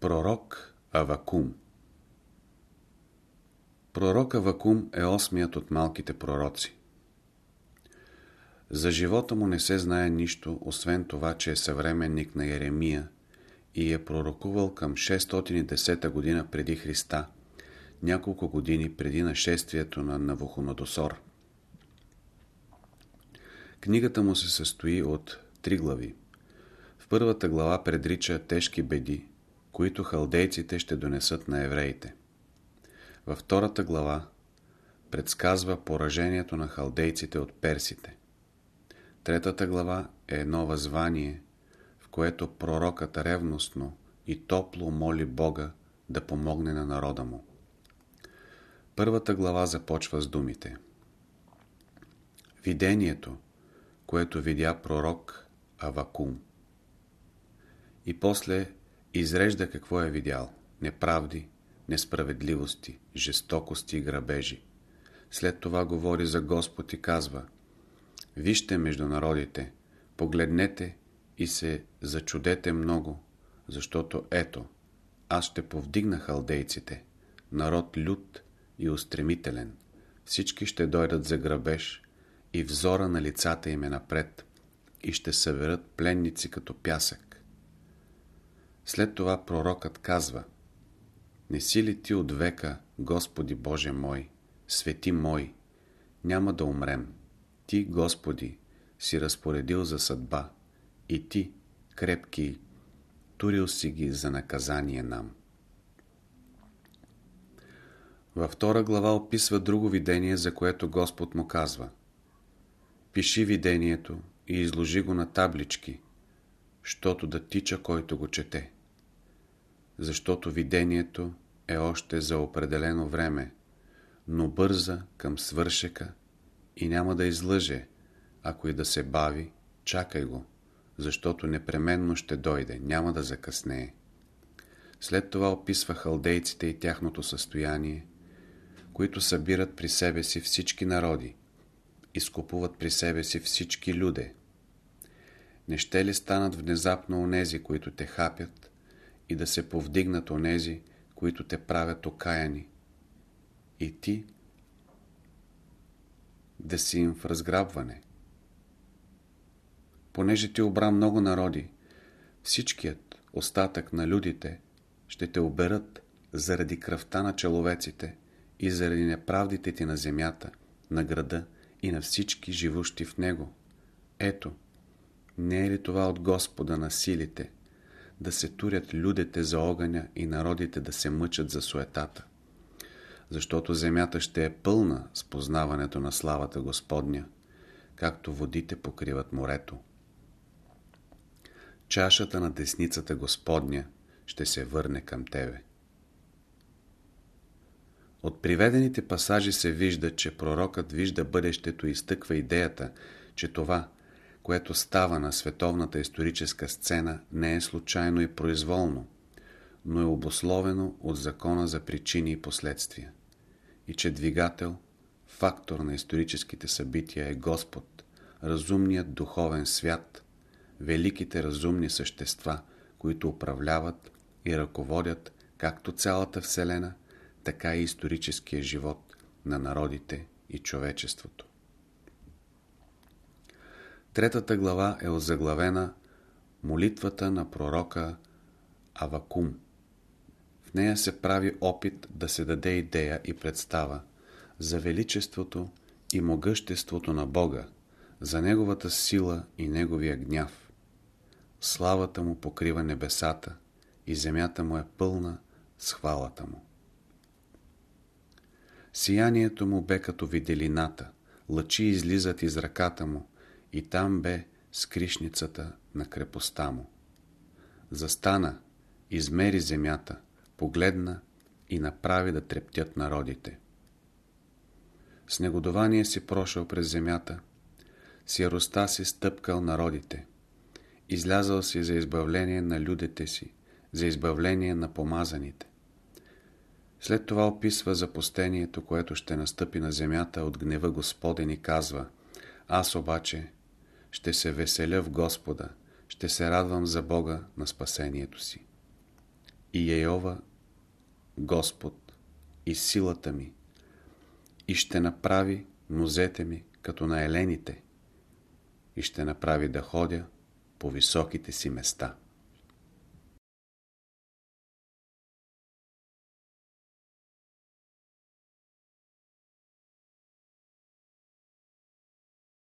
Пророк Авакум Пророк Авакум е осмият от малките пророци. За живота му не се знае нищо, освен това, че е съвременник на Еремия и е пророкувал към 610 година преди Христа, няколко години преди нашествието на Навуходоносор. Книгата му се състои от три глави. В първата глава предрича тежки беди, които халдейците ще донесат на евреите. Във втората глава предсказва поражението на халдейците от персите. Третата глава е едно възвание, в което пророкът ревностно и топло моли Бога да помогне на народа му. Първата глава започва с думите. Видението, което видя пророк Авакум. И после изрежда какво е видял. Неправди, несправедливости, жестокости и грабежи. След това говори за Господ и казва Вижте между народите, погледнете и се зачудете много, защото ето, аз ще повдигна халдейците, народ люд и устремителен. Всички ще дойдат за грабеж и взора на лицата им е напред и ще съберат пленници като пясък. След това пророкът казва Не си ли ти от века, Господи Боже мой, свети мой, няма да умрем. Ти, Господи, си разпоредил за съдба и Ти, крепки, турил си ги за наказание нам. Във втора глава описва друго видение, за което Господ му казва Пиши видението и изложи го на таблички, щото да тича който го чете. Защото видението е още за определено време, но бърза към свършека и няма да излъже, ако и да се бави, чакай го, защото непременно ще дойде, няма да закъснее. След това описва халдейците и тяхното състояние, които събират при себе си всички народи, изкупуват при себе си всички люде. Не ще ли станат внезапно онези, които те хапят, и да се повдигнат онези, които те правят окаяни? И ти да си им в разграбване. Понеже ти обра много народи, всичкият остатък на людите ще те оберат заради кръвта на человеците и заради неправдите ти на земята, на града и на всички живущи в него. Ето, не е ли това от Господа на силите, да се турят людите за огъня и народите да се мъчат за суетата? Защото земята ще е пълна с познаването на славата Господня, както водите покриват морето. Чашата на десницата Господня ще се върне към тебе. От приведените пасажи се вижда, че пророкът вижда бъдещето и изтъква идеята, че това, което става на световната историческа сцена, не е случайно и произволно, но е обословено от закона за причини и последствия. И че двигател, фактор на историческите събития е Господ, разумният духовен свят, великите разумни същества, които управляват и ръководят както цялата Вселена, така и историческия живот на народите и човечеството. Третата глава е озаглавена Молитвата на пророка Авакум. В нея се прави опит да се даде идея и представа за величеството и могъществото на Бога, за Неговата сила и Неговия гняв. Славата му покрива небесата и земята му е пълна с хвалата му. Сиянието му бе като виделината, лъчи излизат из ръката му и там бе скришницата на крепостта му. Застана, измери земята, погледна и направи да трептят народите. С негодование си прошъл през земята, с яроста си стъпкал народите, излязал си за избавление на людите си, за избавление на помазаните. След това описва запустението, което ще настъпи на земята от гнева Господен и казва Аз обаче ще се веселя в Господа, ще се радвам за Бога на спасението си. и Ейова Господ и силата ми и ще направи нозете ми като на елените и ще направи да ходя по високите си места.